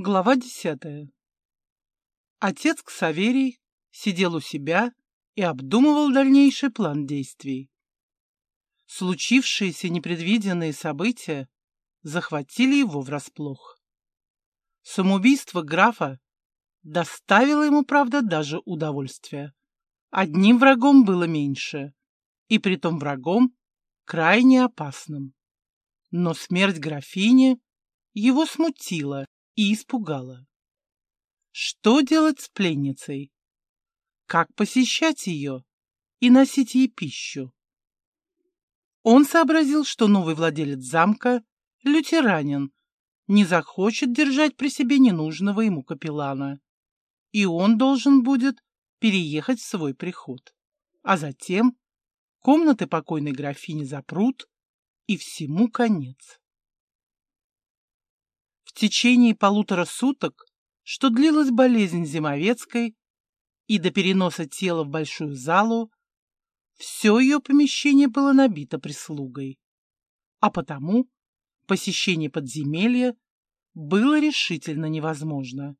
Глава десятая. Отец Ксаверий сидел у себя и обдумывал дальнейший план действий. Случившиеся непредвиденные события захватили его врасплох. Самоубийство графа доставило ему, правда, даже удовольствие. Одним врагом было меньше, и притом врагом крайне опасным. Но смерть графини его смутила и испугала. Что делать с пленницей? Как посещать ее и носить ей пищу? Он сообразил, что новый владелец замка, лютеранин, не захочет держать при себе ненужного ему капеллана, и он должен будет переехать в свой приход. А затем комнаты покойной графини запрут, и всему конец. В течение полутора суток, что длилась болезнь Зимовецкой, и до переноса тела в большую залу, все ее помещение было набито прислугой, а потому посещение подземелья было решительно невозможно.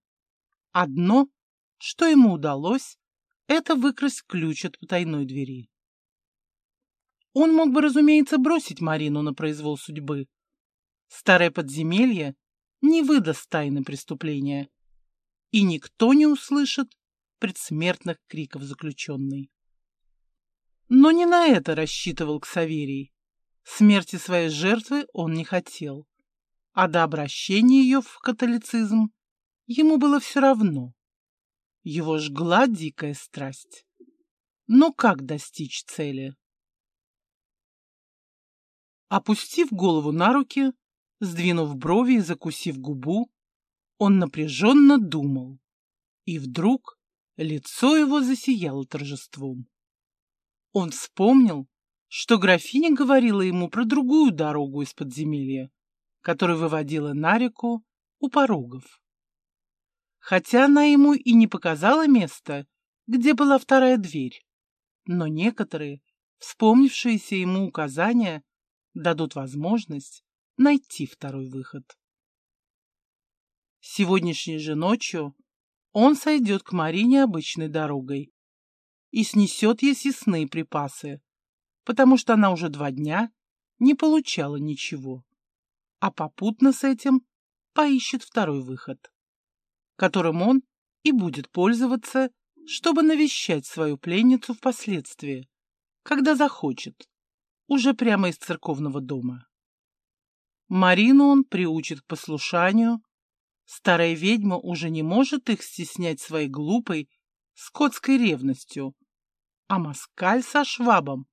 Одно, что ему удалось, это выкрасть ключ от потайной двери. Он мог бы, разумеется, бросить Марину на произвол судьбы. Старое подземелье не выдаст тайны преступления, и никто не услышит предсмертных криков заключенной. Но не на это рассчитывал Ксаверий. Смерти своей жертвы он не хотел, а до обращения ее в католицизм ему было все равно. Его жгла дикая страсть. Но как достичь цели? Опустив голову на руки, сдвинув брови и закусив губу, он напряженно думал. И вдруг лицо его засияло торжеством. Он вспомнил, что графиня говорила ему про другую дорогу из подземелья, которая выводила на реку у порогов. Хотя она ему и не показала место, где была вторая дверь, но некоторые, вспомнившиеся ему указания, дадут возможность найти второй выход. Сегодняшней же ночью он сойдет к Марине обычной дорогой и снесет ей съестные припасы, потому что она уже два дня не получала ничего, а попутно с этим поищет второй выход, которым он и будет пользоваться, чтобы навещать свою пленницу впоследствии, когда захочет, уже прямо из церковного дома. Марину он приучит к послушанию, старая ведьма уже не может их стеснять своей глупой, скотской ревностью, а москаль со швабом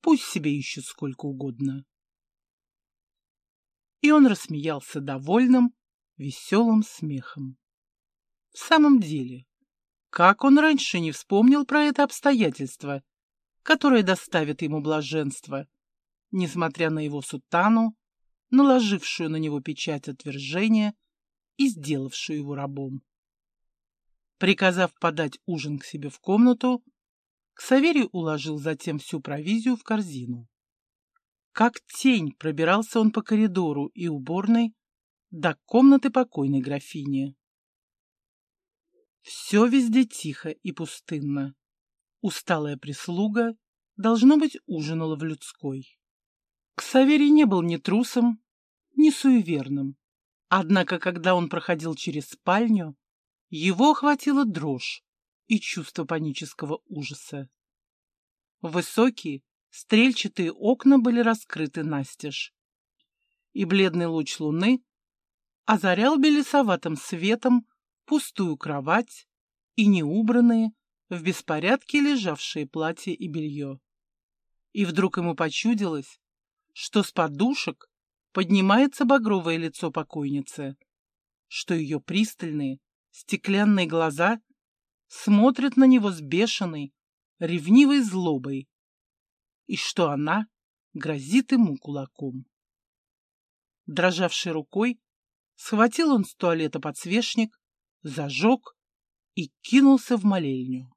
пусть себе ищет сколько угодно. И он рассмеялся довольным, веселым смехом. В самом деле, как он раньше не вспомнил про это обстоятельство, которое доставит ему блаженство, несмотря на его сутану, наложившую на него печать отвержения и сделавшую его рабом. Приказав подать ужин к себе в комнату, Ксаверий уложил затем всю провизию в корзину. Как тень пробирался он по коридору и уборной до комнаты покойной графини. Все везде тихо и пустынно. Усталая прислуга, должно быть, ужинала в людской. Ксаверий не был ни трусом, ни суеверным. Однако, когда он проходил через спальню, его охватила дрожь и чувство панического ужаса. Высокие, стрельчатые окна были раскрыты настежь, и бледный луч луны озарял белесоватым светом пустую кровать и неубранные, в беспорядке лежавшие платья и белье. И вдруг ему почудилось, что с подушек поднимается багровое лицо покойницы, что ее пристальные, стеклянные глаза смотрят на него с бешеной, ревнивой злобой, и что она грозит ему кулаком. Дрожавшей рукой схватил он с туалета подсвечник, зажег и кинулся в молельню.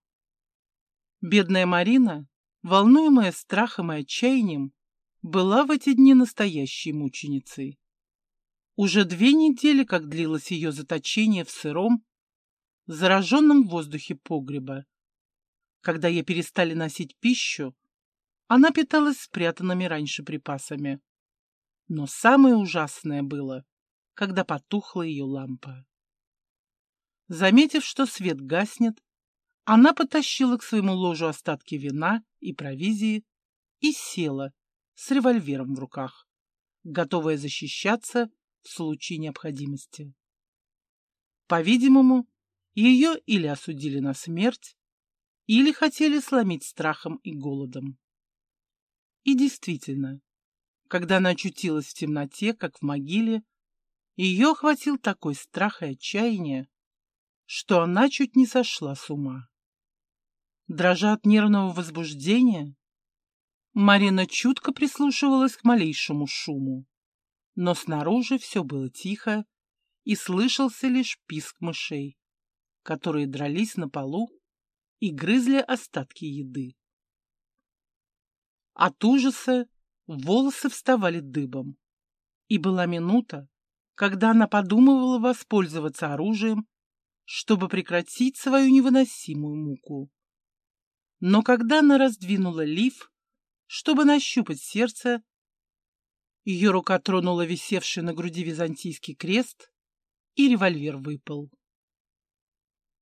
Бедная Марина, волнуемая страхом и отчаянием, была в эти дни настоящей мученицей. Уже две недели, как длилось ее заточение в сыром, зараженном воздухе погреба. Когда ей перестали носить пищу, она питалась спрятанными раньше припасами. Но самое ужасное было, когда потухла ее лампа. Заметив, что свет гаснет, она потащила к своему ложу остатки вина и провизии и села с револьвером в руках, готовая защищаться в случае необходимости. По-видимому, ее или осудили на смерть, или хотели сломить страхом и голодом. И действительно, когда она очутилась в темноте, как в могиле, ее охватил такой страх и отчаяние, что она чуть не сошла с ума. Дрожа от нервного возбуждения, Марина чутко прислушивалась к малейшему шуму, но снаружи все было тихо, и слышался лишь писк мышей, которые дрались на полу и грызли остатки еды. От ужаса волосы вставали дыбом, и была минута, когда она подумывала воспользоваться оружием, чтобы прекратить свою невыносимую муку. Но когда она раздвинула лиф, чтобы нащупать сердце, ее рука тронула висевший на груди византийский крест, и револьвер выпал.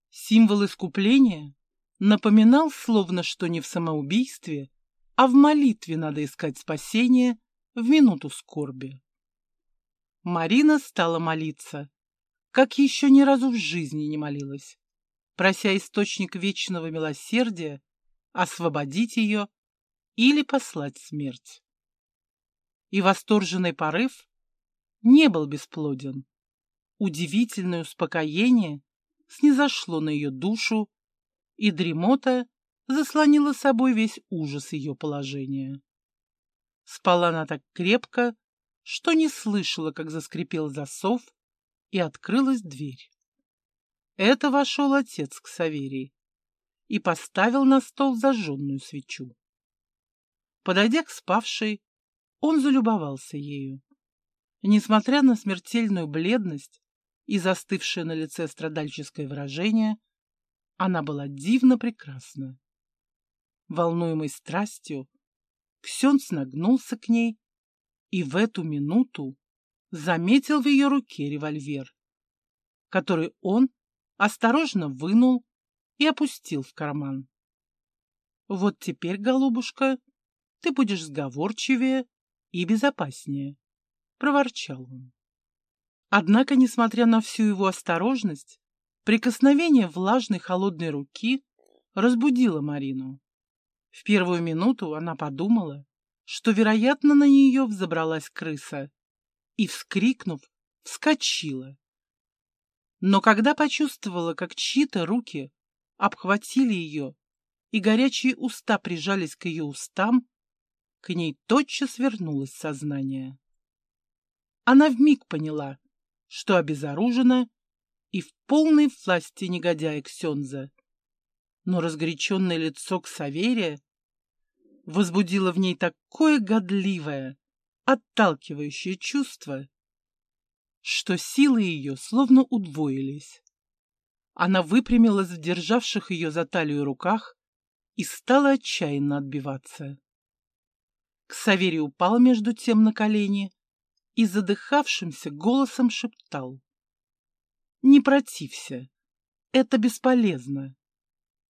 Символ искупления напоминал, словно что не в самоубийстве, а в молитве надо искать спасение в минуту скорби. Марина стала молиться, как еще ни разу в жизни не молилась, прося источник вечного милосердия освободить ее или послать смерть. И восторженный порыв не был бесплоден. Удивительное успокоение снизошло на ее душу, и дремота заслонила собой весь ужас ее положения. Спала она так крепко, что не слышала, как заскрипел засов, и открылась дверь. Это вошел отец к Саверии и поставил на стол зажженную свечу. Подойдя к спавшей, он залюбовался ею. Несмотря на смертельную бледность и застывшее на лице страдальческое выражение, она была дивно прекрасна. Волнуемый страстью, Ксенц нагнулся к ней и в эту минуту заметил в ее руке револьвер, который он осторожно вынул и опустил в карман. «Вот теперь, голубушка, ты будешь сговорчивее и безопаснее», — проворчал он. Однако, несмотря на всю его осторожность, прикосновение влажной холодной руки разбудило Марину. В первую минуту она подумала, что, вероятно, на нее взобралась крыса, и, вскрикнув, вскочила. Но когда почувствовала, как чьи-то руки обхватили ее, и горячие уста прижались к ее устам, к ней тотчас вернулось сознание. Она вмиг поняла, что обезоружена и в полной власти негодяя Ксенза. Но разгоряченное лицо Ксаверия возбудило в ней такое годливое, отталкивающее чувство, что силы ее словно удвоились. Она выпрямилась в державших ее за талию руках и стала отчаянно отбиваться. Ксаверий упал между тем на колени и задыхавшимся голосом шептал. «Не протився, это бесполезно.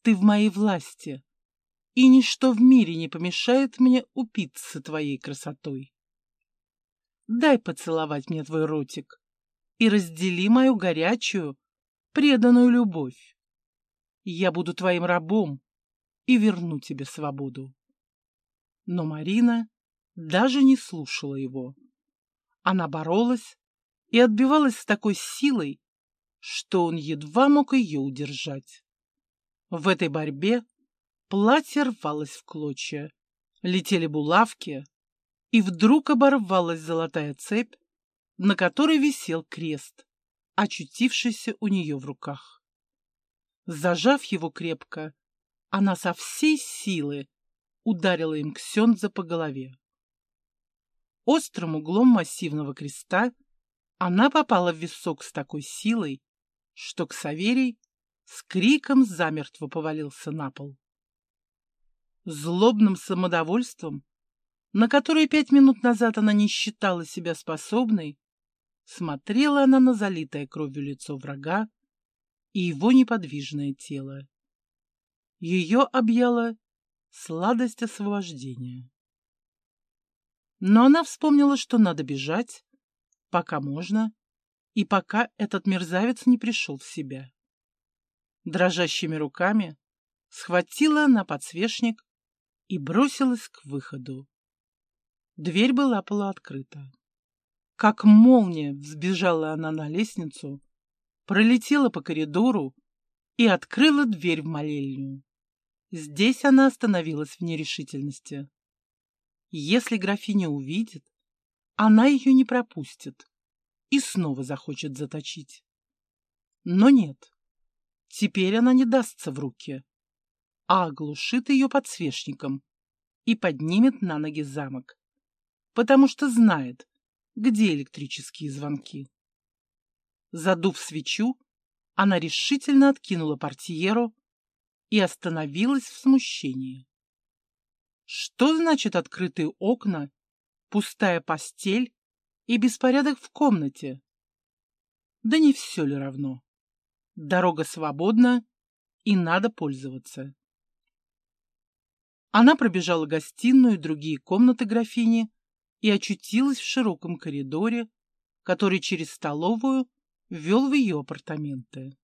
Ты в моей власти, и ничто в мире не помешает мне упиться твоей красотой. Дай поцеловать мне твой ротик и раздели мою горячую, преданную любовь. Я буду твоим рабом и верну тебе свободу. Но Марина даже не слушала его. Она боролась и отбивалась с такой силой, что он едва мог ее удержать. В этой борьбе платье рвалось в клочья, летели булавки, и вдруг оборвалась золотая цепь, на которой висел крест, очутившийся у нее в руках. Зажав его крепко, она со всей силы ударила им Ксенза по голове. Острым углом массивного креста Она попала в висок с такой силой, что Ксаверий с криком замертво повалился на пол. Злобным самодовольством, на которое пять минут назад она не считала себя способной, смотрела она на залитое кровью лицо врага и его неподвижное тело. Ее объяла сладость освобождения. Но она вспомнила, что надо бежать, пока можно, и пока этот мерзавец не пришел в себя. Дрожащими руками схватила она подсвечник и бросилась к выходу. Дверь была полуоткрыта. Как молния взбежала она на лестницу, пролетела по коридору и открыла дверь в молельню. Здесь она остановилась в нерешительности. Если графиня увидит, она ее не пропустит и снова захочет заточить. Но нет, теперь она не дастся в руки, а оглушит ее подсвечником и поднимет на ноги замок, потому что знает, где электрические звонки. Задув свечу, она решительно откинула портьеру и остановилась в смущении. Что значит открытые окна, пустая постель и беспорядок в комнате? Да не все ли равно? Дорога свободна, и надо пользоваться. Она пробежала гостиную и другие комнаты графини и очутилась в широком коридоре, который через столовую ввел в ее апартаменты.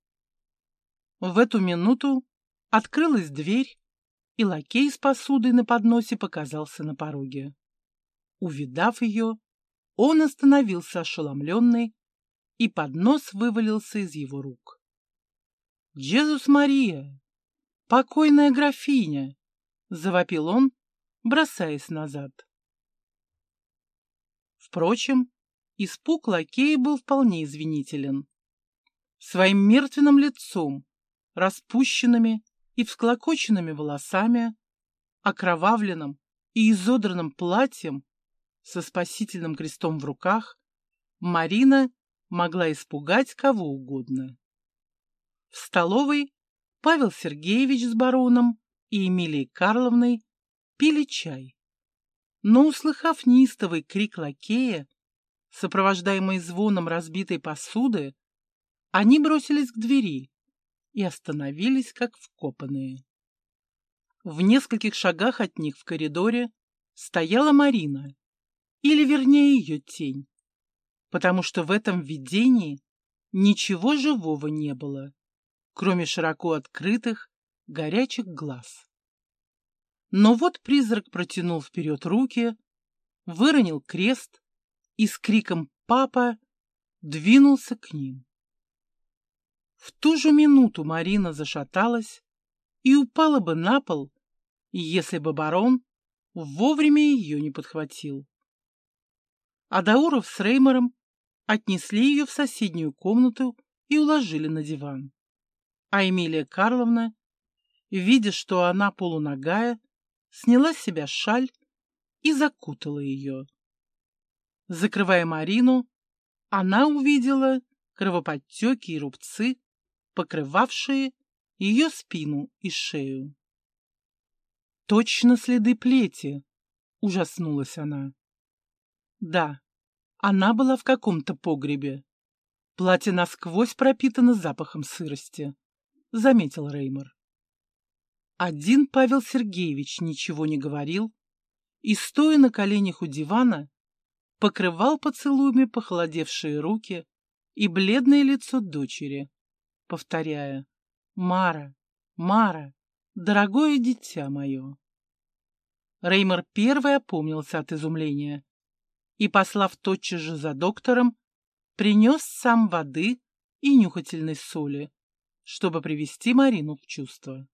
В эту минуту открылась дверь, и лакей с посудой на подносе показался на пороге. Увидав ее, он остановился ошеломленный, и поднос вывалился из его рук. «Джезус Мария! Покойная графиня!» — завопил он, бросаясь назад. Впрочем, испуг лакея был вполне извинителен. Своим мертвенным лицом, распущенными и всклокоченными волосами, окровавленным и изодранным платьем, со спасительным крестом в руках, Марина могла испугать кого угодно. В столовой Павел Сергеевич с бароном и Эмилией Карловной пили чай. Но, услыхав неистовый крик лакея, сопровождаемый звоном разбитой посуды, они бросились к двери, и остановились, как вкопанные. В нескольких шагах от них в коридоре стояла Марина, или вернее ее тень, потому что в этом видении ничего живого не было, кроме широко открытых, горячих глаз. Но вот призрак протянул вперед руки, выронил крест и с криком «Папа!» двинулся к ним. В ту же минуту Марина зашаталась и упала бы на пол, если бы барон вовремя ее не подхватил. Адауров с Реймором отнесли ее в соседнюю комнату и уложили на диван. А Эмилия Карловна, видя, что она полуногая, сняла с себя шаль и закутала ее. Закрывая Марину, она увидела кровоподтеки и рубцы покрывавшие ее спину и шею. «Точно следы плети!» — ужаснулась она. «Да, она была в каком-то погребе. Платье насквозь пропитано запахом сырости», — заметил Реймор. Один Павел Сергеевич ничего не говорил и, стоя на коленях у дивана, покрывал поцелуями похолодевшие руки и бледное лицо дочери, повторяя «Мара, Мара, дорогое дитя мое». Реймер первый опомнился от изумления и, послав тотчас же за доктором, принес сам воды и нюхательной соли, чтобы привести Марину в чувство.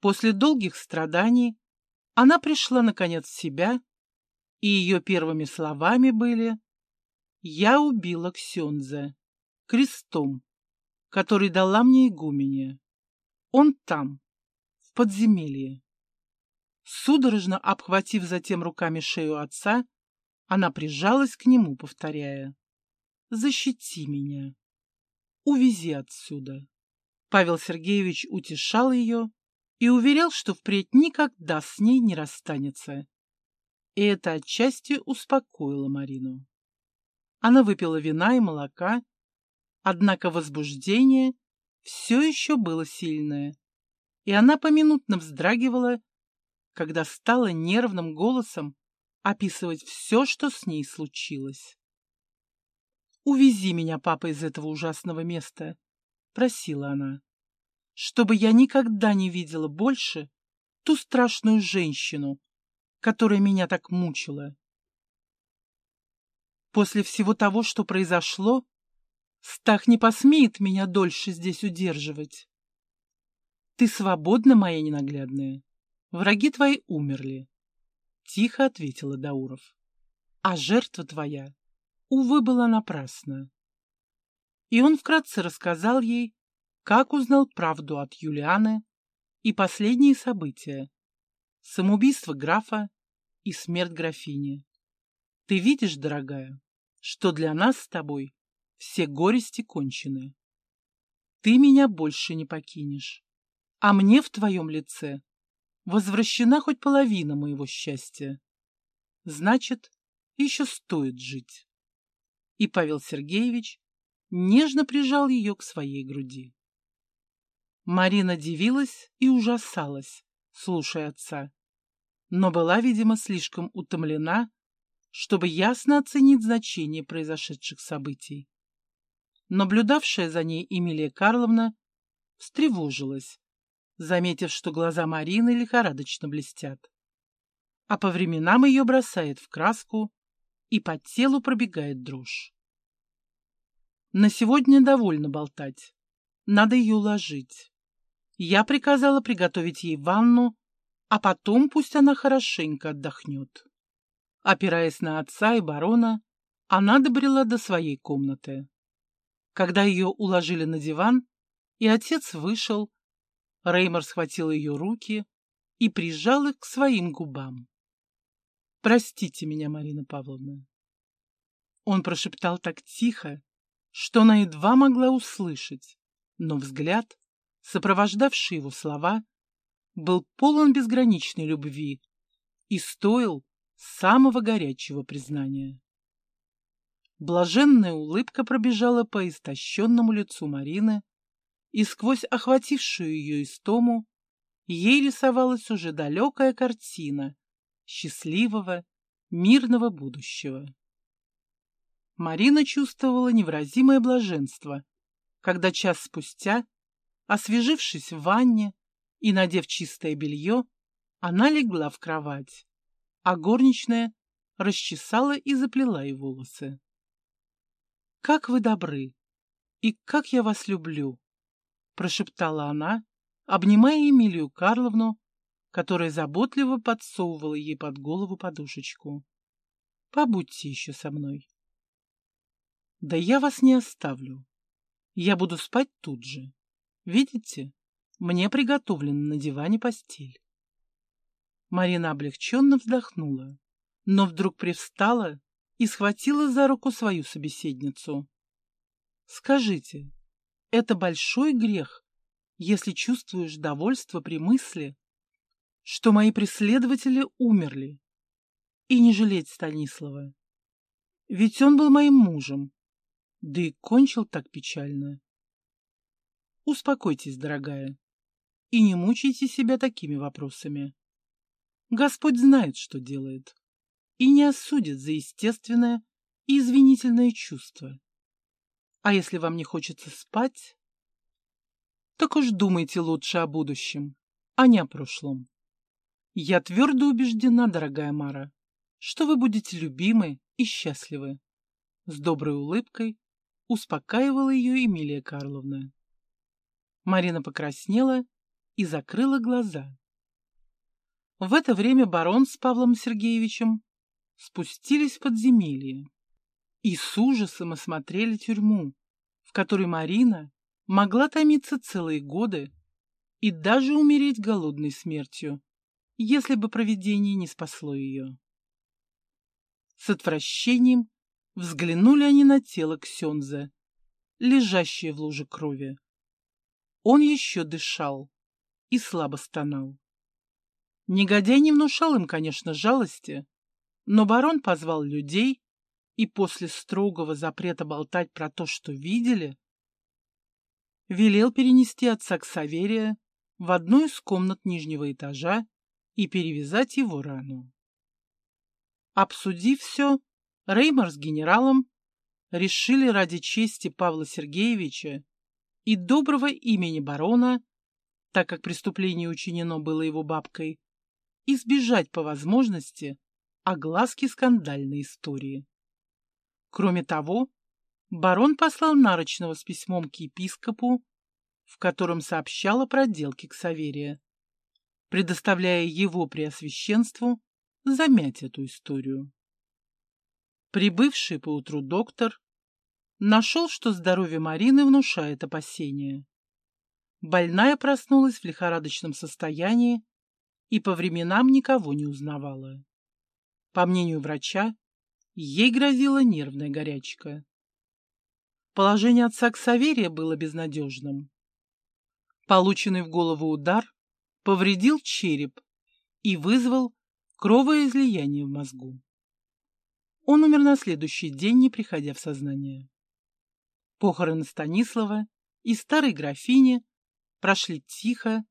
После долгих страданий она пришла, наконец, в себя, и ее первыми словами были «Я убила Ксенза крестом, который дала мне игуменя. Он там, в подземелье. Судорожно обхватив затем руками шею отца, она прижалась к нему, повторяя. защити меня. Увези отсюда. Павел Сергеевич утешал ее и уверял, что впредь никогда с ней не расстанется. И это отчасти успокоило Марину. Она выпила вина и молока, однако возбуждение все еще было сильное, и она поминутно вздрагивала, когда стала нервным голосом описывать все, что с ней случилось. «Увези меня, папа, из этого ужасного места», — просила она, «чтобы я никогда не видела больше ту страшную женщину, которая меня так мучила. После всего того, что произошло, Стах не посмеет меня дольше здесь удерживать. Ты свободна, моя ненаглядная. Враги твои умерли. Тихо ответила Дауров. А жертва твоя, увы, была напрасна. И он вкратце рассказал ей, как узнал правду от Юлианы и последние события. Самоубийство графа и смерть графини. Ты видишь, дорогая, что для нас с тобой все горести кончены. Ты меня больше не покинешь, а мне в твоем лице возвращена хоть половина моего счастья. Значит, еще стоит жить. И Павел Сергеевич нежно прижал ее к своей груди. Марина дивилась и ужасалась, слушая отца, но была, видимо, слишком утомлена, чтобы ясно оценить значение произошедших событий. Наблюдавшая за ней Эмилия Карловна встревожилась, заметив, что глаза Марины лихорадочно блестят. А по временам ее бросает в краску, и по телу пробегает дрожь. На сегодня довольно болтать. Надо ее уложить. Я приказала приготовить ей ванну, а потом пусть она хорошенько отдохнет. Опираясь на отца и барона, она добрела до своей комнаты. Когда ее уложили на диван, и отец вышел, Реймор схватил ее руки и прижал их к своим губам. «Простите меня, Марина Павловна». Он прошептал так тихо, что она едва могла услышать, но взгляд, сопровождавший его слова, был полон безграничной любви и стоил самого горячего признания. Блаженная улыбка пробежала по истощенному лицу Марины, и сквозь охватившую ее истому ей рисовалась уже далекая картина счастливого, мирного будущего. Марина чувствовала невыразимое блаженство, когда час спустя, освежившись в ванне и надев чистое белье, она легла в кровать, а горничная расчесала и заплела ей волосы. «Как вы добры! И как я вас люблю!» — прошептала она, обнимая Эмилию Карловну, которая заботливо подсовывала ей под голову подушечку. «Побудьте еще со мной». «Да я вас не оставлю. Я буду спать тут же. Видите, мне приготовлена на диване постель». Марина облегченно вздохнула, но вдруг привстала и схватила за руку свою собеседницу. «Скажите, это большой грех, если чувствуешь довольство при мысли, что мои преследователи умерли, и не жалеть Станислава? Ведь он был моим мужем, да и кончил так печально. Успокойтесь, дорогая, и не мучайте себя такими вопросами. Господь знает, что делает и не осудит за естественное и извинительное чувство. А если вам не хочется спать, так уж думайте лучше о будущем, а не о прошлом. Я твердо убеждена, дорогая Мара, что вы будете любимы и счастливы. С доброй улыбкой успокаивала ее Эмилия Карловна. Марина покраснела и закрыла глаза. В это время барон с Павлом Сергеевичем спустились в подземелье и с ужасом осмотрели тюрьму, в которой Марина могла томиться целые годы и даже умереть голодной смертью, если бы провидение не спасло ее. С отвращением взглянули они на тело Ксенза, лежащее в луже крови. Он еще дышал и слабо стонал. Негодяй не внушал им, конечно, жалости, но барон позвал людей и после строгого запрета болтать про то, что видели, велел перенести отца к Саверия в одну из комнат нижнего этажа и перевязать его рану. Обсудив все, Реймар с генералом решили ради чести Павла Сергеевича и доброго имени барона, так как преступление учинено было его бабкой, избежать по возможности огласки скандальной истории. Кроме того, барон послал Нарочного с письмом к епископу, в котором сообщал о проделке Ксаверия, предоставляя его преосвященству замять эту историю. Прибывший поутру доктор нашел, что здоровье Марины внушает опасения. Больная проснулась в лихорадочном состоянии и по временам никого не узнавала. По мнению врача, ей грозила нервная горячка. Положение отца Ксаверия было безнадежным. Полученный в голову удар повредил череп и вызвал кровоизлияние в мозгу. Он умер на следующий день, не приходя в сознание. Похороны Станислава и старой графини прошли тихо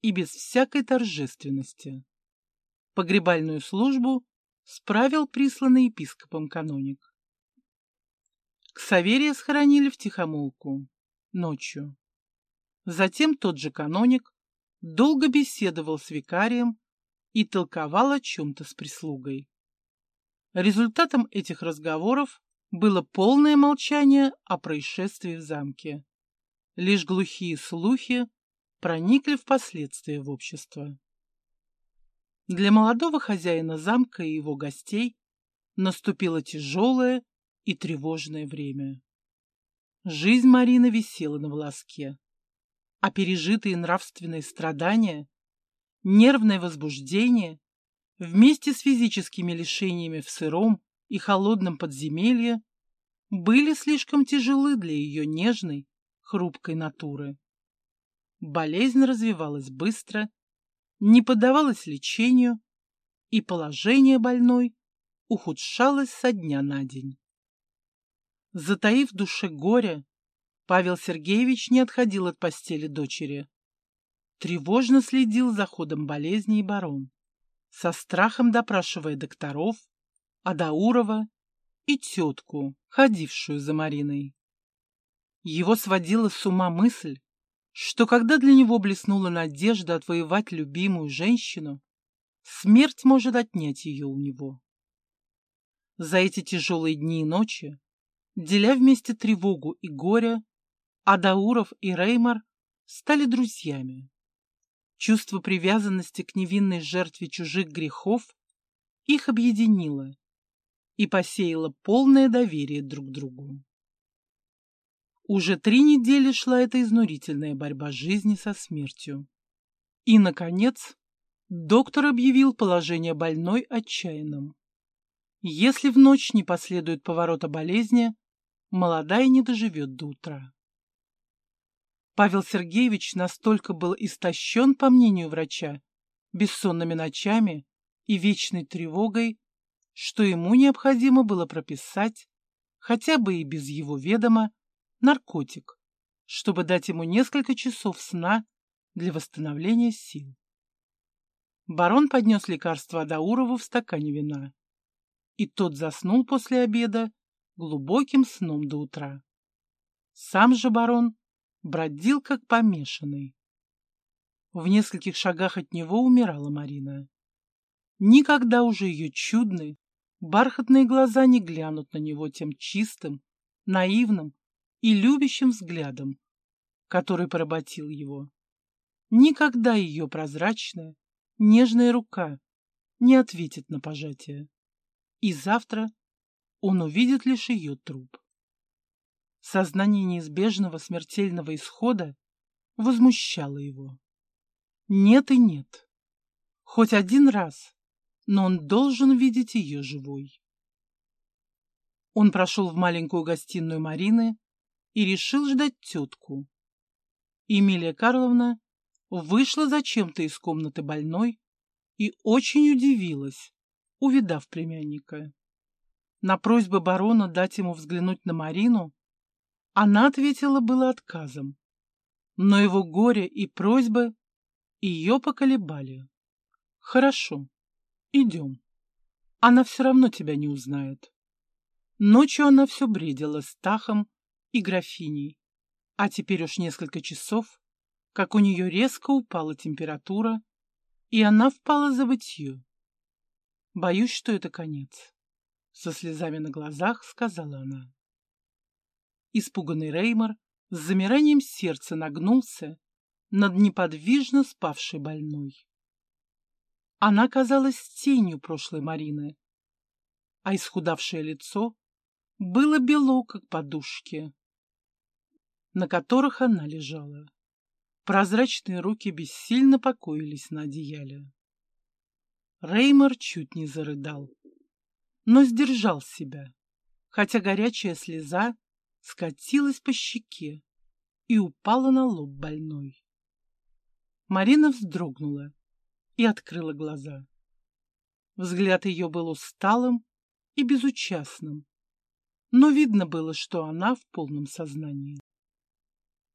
и без всякой торжественности. Погребальную службу справил присланный епископом каноник. Ксаверия схоронили в тихомолку, ночью. Затем тот же каноник долго беседовал с викарием и толковал о чем-то с прислугой. Результатом этих разговоров было полное молчание о происшествии в замке. Лишь глухие слухи проникли впоследствии в общество. Для молодого хозяина замка и его гостей наступило тяжелое и тревожное время. Жизнь Марины висела на волоске, а пережитые нравственные страдания, нервное возбуждение вместе с физическими лишениями в сыром и холодном подземелье были слишком тяжелы для ее нежной, хрупкой натуры. Болезнь развивалась быстро не поддавалась лечению, и положение больной ухудшалось со дня на день. Затаив в душе горе, Павел Сергеевич не отходил от постели дочери. Тревожно следил за ходом болезни и барон, со страхом допрашивая докторов, Адаурова и тетку, ходившую за Мариной. Его сводила с ума мысль, что когда для него блеснула надежда отвоевать любимую женщину, смерть может отнять ее у него. За эти тяжелые дни и ночи, деля вместе тревогу и горе, Адауров и Реймар стали друзьями. Чувство привязанности к невинной жертве чужих грехов их объединило и посеяло полное доверие друг другу. Уже три недели шла эта изнурительная борьба жизни со смертью. И, наконец, доктор объявил положение больной отчаянным. Если в ночь не последует поворота болезни, молодая не доживет до утра. Павел Сергеевич настолько был истощен, по мнению врача, бессонными ночами и вечной тревогой, что ему необходимо было прописать, хотя бы и без его ведома, наркотик, чтобы дать ему несколько часов сна для восстановления сил. Барон поднес лекарство Адаурову в стакане вина, и тот заснул после обеда глубоким сном до утра. Сам же барон бродил как помешанный. В нескольких шагах от него умирала Марина. Никогда уже ее чудные, бархатные глаза не глянут на него тем чистым, наивным и любящим взглядом, который поработил его. Никогда ее прозрачная, нежная рука не ответит на пожатие. И завтра он увидит лишь ее труп. Сознание неизбежного смертельного исхода возмущало его. Нет и нет. Хоть один раз, но он должен видеть ее живой. Он прошел в маленькую гостиную Марины и решил ждать тетку. Эмилия Карловна вышла зачем-то из комнаты больной и очень удивилась, увидав племянника. На просьбу барона дать ему взглянуть на Марину она ответила было отказом, но его горе и просьбы ее поколебали. «Хорошо, идем. Она все равно тебя не узнает». Ночью она все бредила с Тахом и графиней, а теперь уж несколько часов, как у нее резко упала температура, и она впала за забытье. Боюсь, что это конец. Со слезами на глазах сказала она. Испуганный Реймор с замиранием сердца нагнулся над неподвижно спавшей больной. Она казалась тенью прошлой Марины, а исхудавшее лицо было бело, как подушки, на которых она лежала. Прозрачные руки бессильно покоились на одеяле. Реймор чуть не зарыдал, но сдержал себя, хотя горячая слеза скатилась по щеке и упала на лоб больной. Марина вздрогнула и открыла глаза. Взгляд ее был усталым и безучастным, но видно было, что она в полном сознании.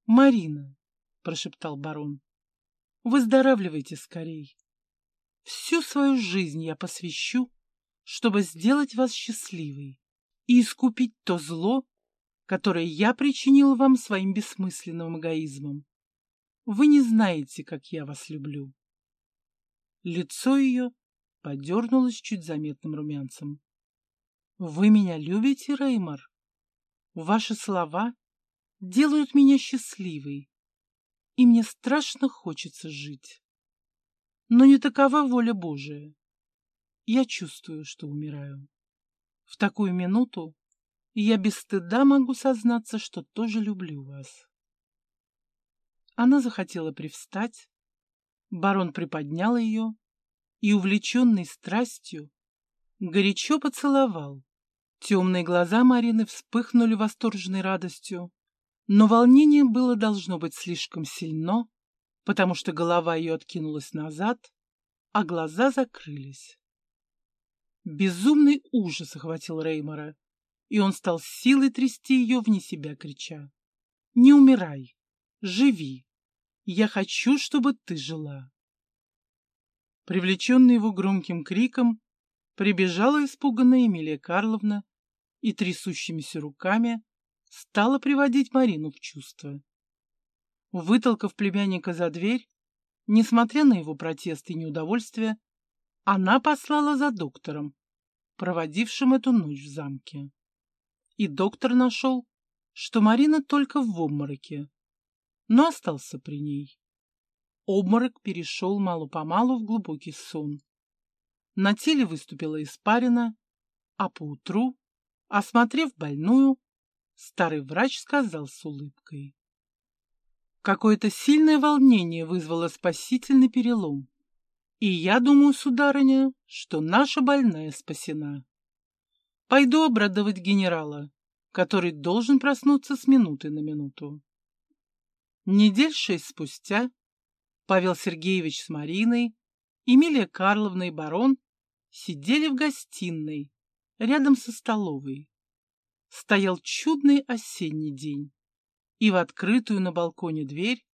«Марина», — прошептал барон, — «выздоравливайте скорей. Всю свою жизнь я посвящу, чтобы сделать вас счастливой и искупить то зло, которое я причинил вам своим бессмысленным эгоизмом. Вы не знаете, как я вас люблю. Лицо ее подернулось чуть заметным румянцем. Вы меня любите, Реймор? Ваши слова делают меня счастливой, и мне страшно хочется жить. Но не такова воля Божия. Я чувствую, что умираю. В такую минуту я без стыда могу сознаться, что тоже люблю вас. Она захотела привстать, барон приподнял ее и, увлеченный страстью, горячо поцеловал. Темные глаза Марины вспыхнули восторженной радостью, но волнение было должно быть слишком сильно, потому что голова ее откинулась назад, а глаза закрылись. Безумный ужас охватил Реймора, и он стал силой трясти ее вне себя, крича. «Не умирай! Живи! Я хочу, чтобы ты жила!» Привлеченная его громким криком, прибежала испуганная Эмилия Карловна и трясущимися руками стала приводить Марину в чувство. Вытолкав племянника за дверь, несмотря на его протесты и неудовольствие, она послала за доктором, проводившим эту ночь в замке и доктор нашел, что Марина только в обмороке, но остался при ней. Обморок перешел мало-помалу в глубокий сон. На теле выступила испарина, а поутру, осмотрев больную, старый врач сказал с улыбкой. Какое-то сильное волнение вызвало спасительный перелом. И я думаю, сударыня, что наша больная спасена. Пойду обрадовать генерала, который должен проснуться с минуты на минуту. Недель шесть спустя Павел Сергеевич с Мариной, Эмилия Карловна и барон сидели в гостиной рядом со столовой. Стоял чудный осенний день, и в открытую на балконе дверь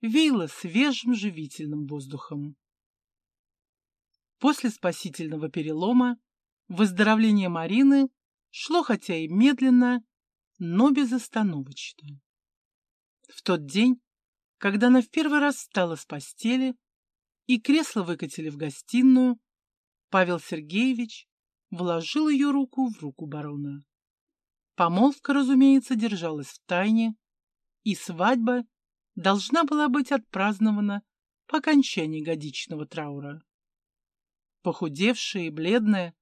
веяло свежим живительным воздухом. После спасительного перелома Выздоровление Марины шло хотя и медленно, но безостановочно. В тот день, когда она в первый раз встала с постели и кресло выкатили в гостиную, Павел Сергеевич вложил ее руку в руку барона. Помолвка, разумеется, держалась в тайне, и свадьба должна была быть отпразднована по окончании годичного траура. Похудевшая и бледная,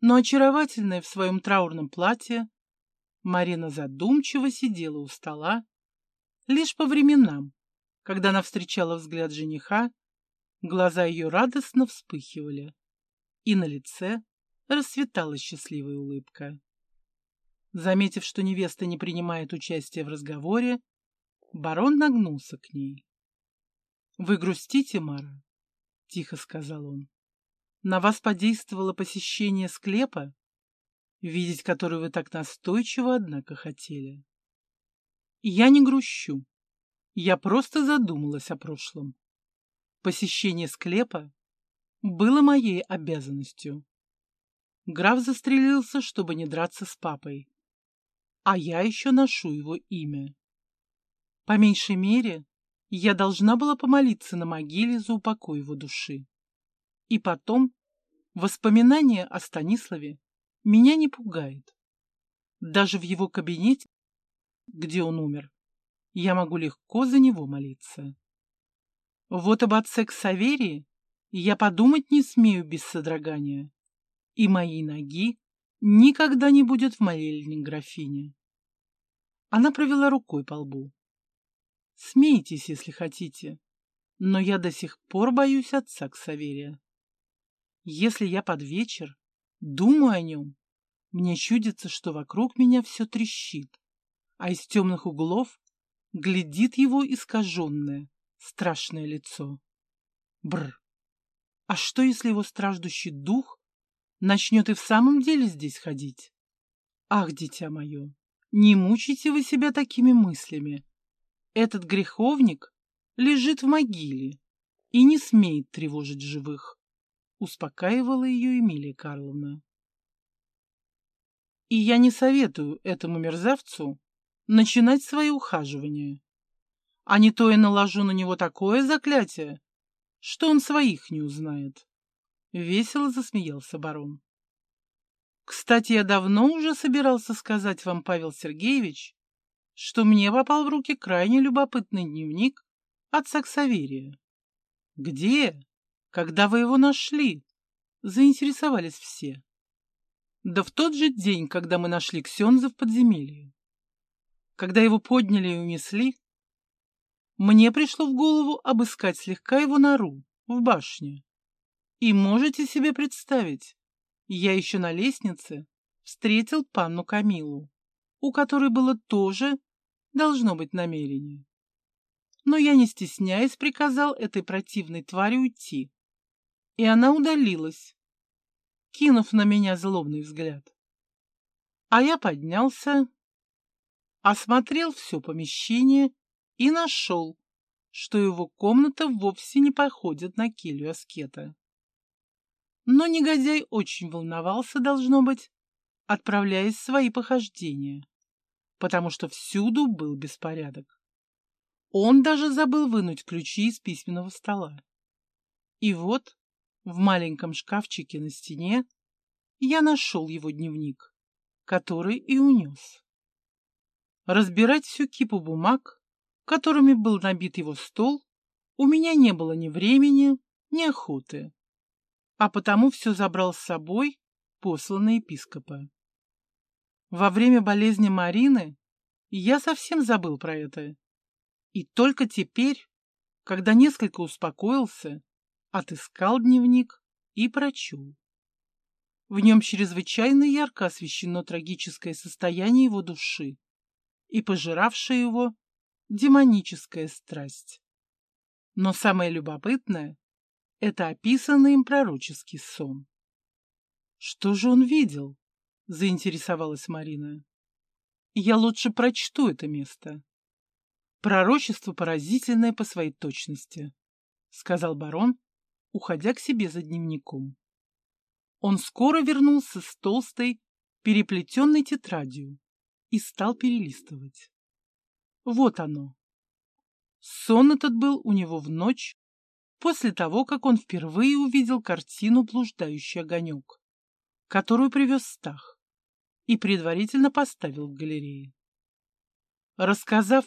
но очаровательная в своем траурном платье, Марина задумчиво сидела у стола. Лишь по временам, когда она встречала взгляд жениха, глаза ее радостно вспыхивали, и на лице расцветала счастливая улыбка. Заметив, что невеста не принимает участия в разговоре, барон нагнулся к ней. — Вы грустите, Мара? — тихо сказал он. — На вас подействовало посещение склепа, видеть который вы так настойчиво, однако, хотели. Я не грущу. Я просто задумалась о прошлом. Посещение склепа было моей обязанностью. Граф застрелился, чтобы не драться с папой. А я еще ношу его имя. По меньшей мере, я должна была помолиться на могиле за упокой его души. И потом, воспоминание о Станиславе меня не пугает. Даже в его кабинете, где он умер, я могу легко за него молиться. Вот об отце Ксаверии я подумать не смею без содрогания, и моей ноги никогда не будет в молельне графине. Она провела рукой по лбу. Смейтесь, если хотите, но я до сих пор боюсь отца Ксаверия. Если я под вечер Думаю о нем. Мне чудится, что вокруг меня все трещит, а из темных углов глядит его искаженное, страшное лицо. Бр. А что, если его страждущий дух начнет и в самом деле здесь ходить? Ах, дитя мое, не мучайте вы себя такими мыслями. Этот греховник лежит в могиле и не смеет тревожить живых успокаивала ее Эмилия Карловна. И я не советую этому мерзавцу начинать свои ухаживания. А не то я наложу на него такое заклятие, что он своих не узнает. Весело засмеялся барон. Кстати, я давно уже собирался сказать вам, Павел Сергеевич, что мне попал в руки крайне любопытный дневник отца Ксаверия. Где? Когда вы его нашли? Заинтересовались все. Да в тот же день, когда мы нашли Ксенза в подземелье. Когда его подняли и унесли, мне пришло в голову обыскать слегка его нору в башне. И можете себе представить, я еще на лестнице встретил панну Камилу, у которой было тоже, должно быть, намерение. Но я, не стесняясь, приказал этой противной твари уйти и она удалилась, кинув на меня злобный взгляд. А я поднялся, осмотрел все помещение и нашел, что его комната вовсе не походит на келью аскета. Но негодяй очень волновался, должно быть, отправляясь в свои похождения, потому что всюду был беспорядок. Он даже забыл вынуть ключи из письменного стола. И вот в маленьком шкафчике на стене я нашел его дневник, который и унес. Разбирать всю кипу бумаг, которыми был набит его стол, у меня не было ни времени, ни охоты, а потому все забрал с собой посланный епископа. Во время болезни Марины я совсем забыл про это. И только теперь, когда несколько успокоился, отыскал дневник и прочел. В нем чрезвычайно ярко освещено трагическое состояние его души и пожиравшая его демоническая страсть. Но самое любопытное — это описанный им пророческий сон. «Что же он видел?» — заинтересовалась Марина. «Я лучше прочту это место. Пророчество поразительное по своей точности», — сказал барон, уходя к себе за дневником. Он скоро вернулся с толстой, переплетенной тетрадью и стал перелистывать. Вот оно. Сон этот был у него в ночь, после того, как он впервые увидел картину «Блуждающий огонек», которую привез Стах и предварительно поставил в галерее. Рассказав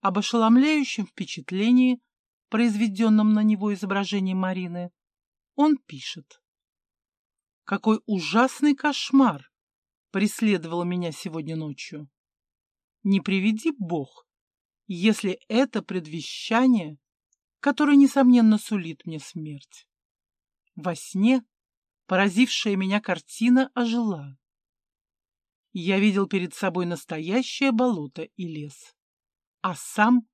об ошеломляющем впечатлении, произведенном на него изображении Марины, он пишет. «Какой ужасный кошмар преследовал меня сегодня ночью! Не приведи Бог, если это предвещание, которое, несомненно, сулит мне смерть. Во сне поразившая меня картина ожила. Я видел перед собой настоящее болото и лес. А сам,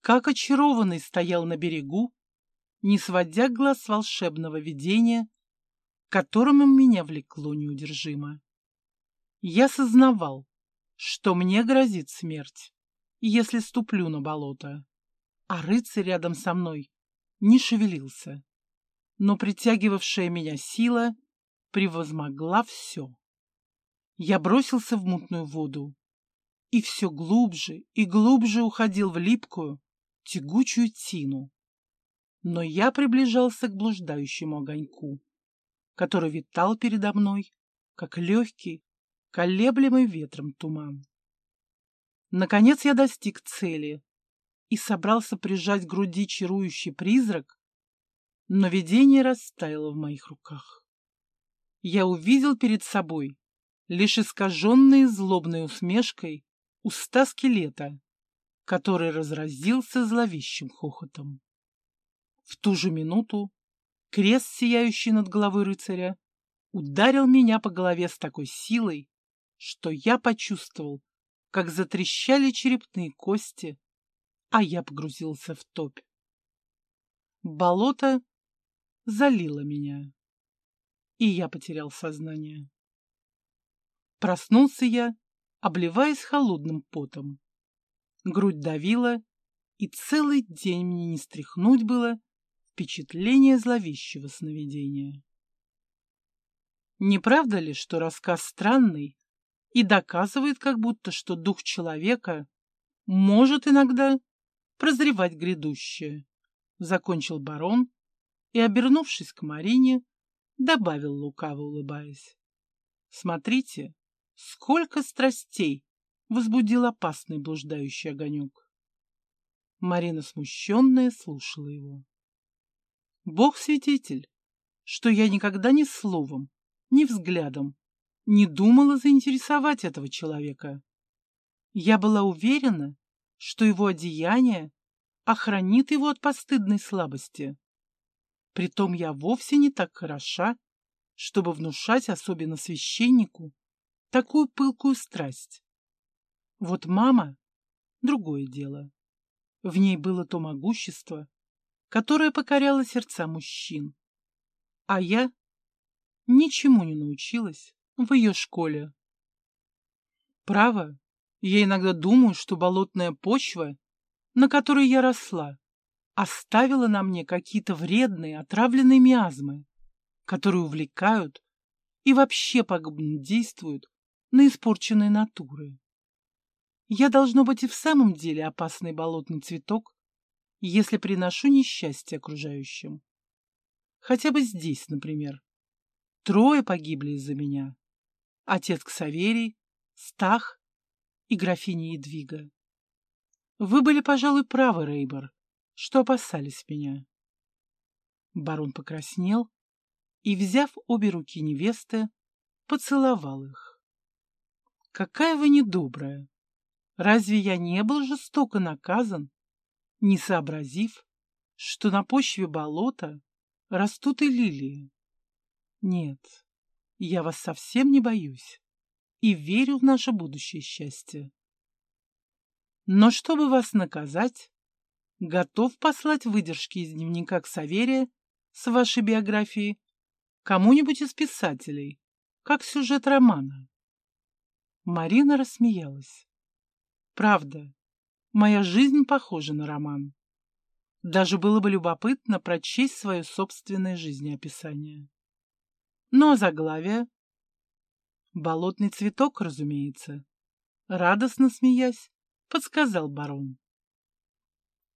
как очарованный, стоял на берегу, не сводя глаз с волшебного видения, которым меня влекло неудержимо. Я сознавал, что мне грозит смерть, если ступлю на болото, а рыцарь рядом со мной не шевелился, но притягивавшая меня сила превозмогла все. Я бросился в мутную воду и все глубже и глубже уходил в липкую, тягучую тину. Но я приближался к блуждающему огоньку, который витал передо мной, как легкий, колеблемый ветром туман. Наконец я достиг цели и собрался прижать к груди чарующий призрак, но видение растаяло в моих руках. Я увидел перед собой лишь искаженные злобной усмешкой уста скелета, который разразился зловещим хохотом. В ту же минуту крест, сияющий над головой рыцаря, ударил меня по голове с такой силой, что я почувствовал, как затрещали черепные кости, а я погрузился в топь. Болото залило меня, и я потерял сознание. Проснулся я, обливаясь холодным потом. Грудь давила, и целый день мне не стряхнуть было впечатление зловещего сновидения. Не правда ли, что рассказ странный и доказывает как будто, что дух человека может иногда прозревать грядущее? Закончил барон и, обернувшись к Марине, добавил лукаво улыбаясь. Смотрите, Сколько страстей возбудил опасный блуждающий огонек. Марина, смущенная, слушала его. Бог свидетель, что я никогда ни словом, ни взглядом не думала заинтересовать этого человека. Я была уверена, что его одеяние охранит его от постыдной слабости. Притом я вовсе не так хороша, чтобы внушать особенно священнику такую пылкую страсть. Вот мама — другое дело. В ней было то могущество, которое покоряло сердца мужчин. А я ничему не научилась в ее школе. Право, я иногда думаю, что болотная почва, на которой я росла, оставила на мне какие-то вредные, отравленные миазмы, которые увлекают и вообще пагубно действуют на испорченной натуры. Я, должно быть, и в самом деле опасный болотный цветок, если приношу несчастье окружающим. Хотя бы здесь, например. Трое погибли из-за меня. Отец Ксаверий, Стах и графиня Едвига. Вы были, пожалуй, правы, Рейбор, что опасались меня. Барон покраснел и, взяв обе руки невесты, поцеловал их. Какая вы недобрая! Разве я не был жестоко наказан, не сообразив, что на почве болота растут и лилии? Нет, я вас совсем не боюсь и верю в наше будущее счастье. Но чтобы вас наказать, готов послать выдержки из дневника Ксаверия с вашей биографией кому-нибудь из писателей, как сюжет романа. Марина рассмеялась. Правда, моя жизнь похожа на роман. Даже было бы любопытно прочесть свое собственное жизнеописание. Ну а заглавие? Болотный цветок, разумеется. Радостно смеясь, подсказал барон.